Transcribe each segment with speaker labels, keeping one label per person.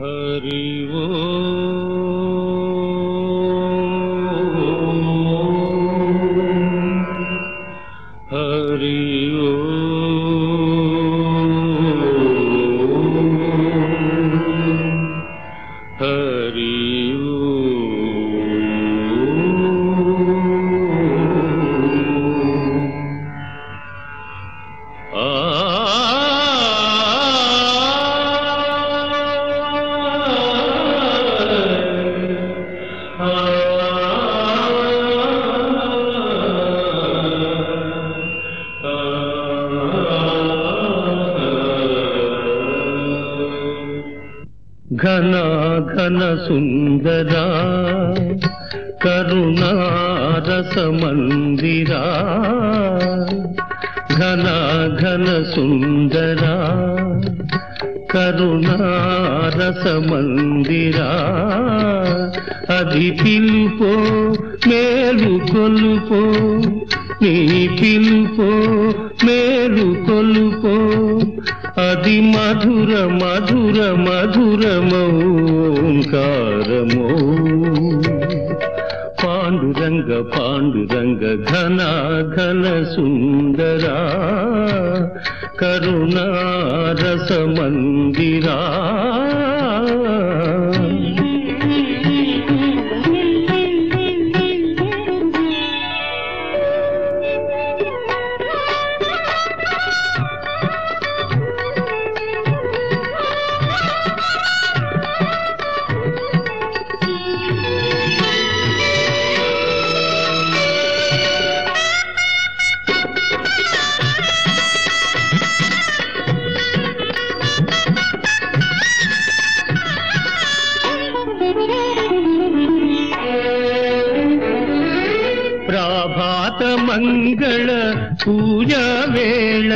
Speaker 1: हरि ओ ఘన ఘన సుందరా కరుణారసమందిరా ఘన ఘన సుందరా కరుణారసమందిరా. అది పిలుపో మేలు కొలుపో నీ పిలుపో మేలు కొలుపో అది మధుర మధుర మధురమౌంకారమో పాండురంగ పాండురంగ ఘన ఘన సుందరా కరుణారస మందిరా. ప్రాభాత మంగళ పూజ వేళ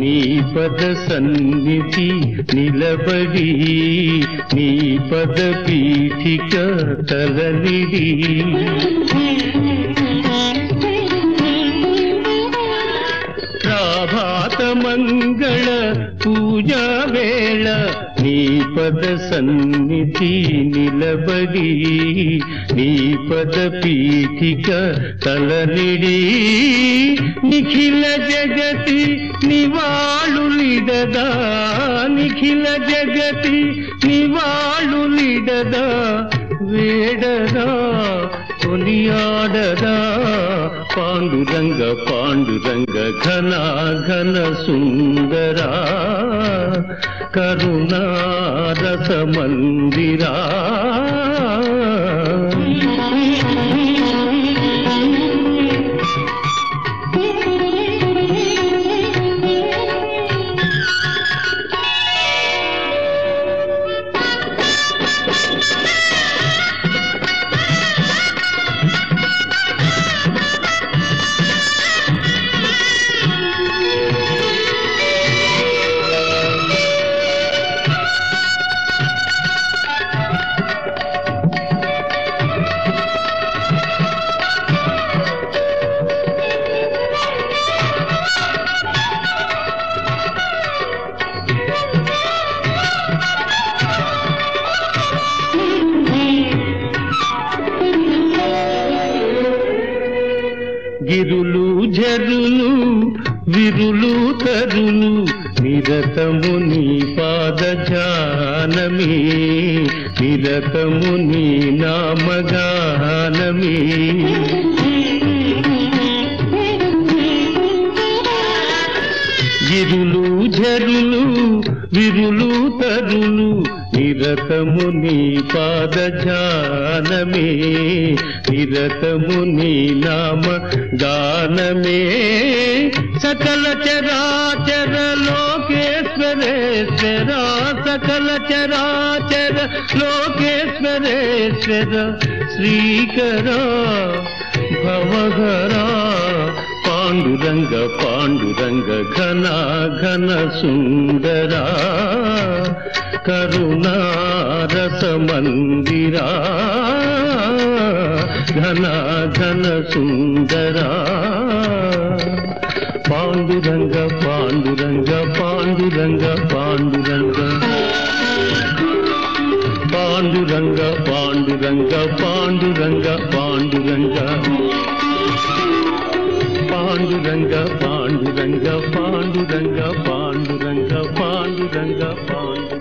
Speaker 1: నీ పద సన్నిధి నిలబడి నీ పద పీఠిక తలనిడి. ప్రాభాత మంగళ పూజ వేళ నీ పద సన్నిధి నిలబడి నీ పద పీఠిక తలనిడి. నిఖిల జగతి నివాళులిడదా? నిఖిల జగతి నివాళులిడదా? వేడదా? కొనియాడదా పాండురంగ పాండురంగ ఘన ఘన సుందరా కరుణారస మందిరా. గిరులు జరులు విరులు తరులు నిరతము నీ పాద జానమే. నిరతము నీ నామగానమే. గిరులు జరులు విరులు తరులు నిరతము నీ పాద జానమే. నిరతము నీ నామ గానమే. సకల చరాచర లోకేశ్వరేశ్వర సకల చరాచర లోకేశ్వరేశ్వర శ్రీకర భవఘరా. పాండురంగ పాండురంగ ఘన ఘన సుందరా. కరుణారస మందిరా. ఘన ఘన సుందరా. పాండురంగ పాండురంగ పాండురంగ పాండురంగ. పాండురంగ పాండురంగ పాండురంగ పాండురంగ. పాండురంగ పాండురంగ పాండురంగ పాండురంగ పాండురంగ పాండురంగ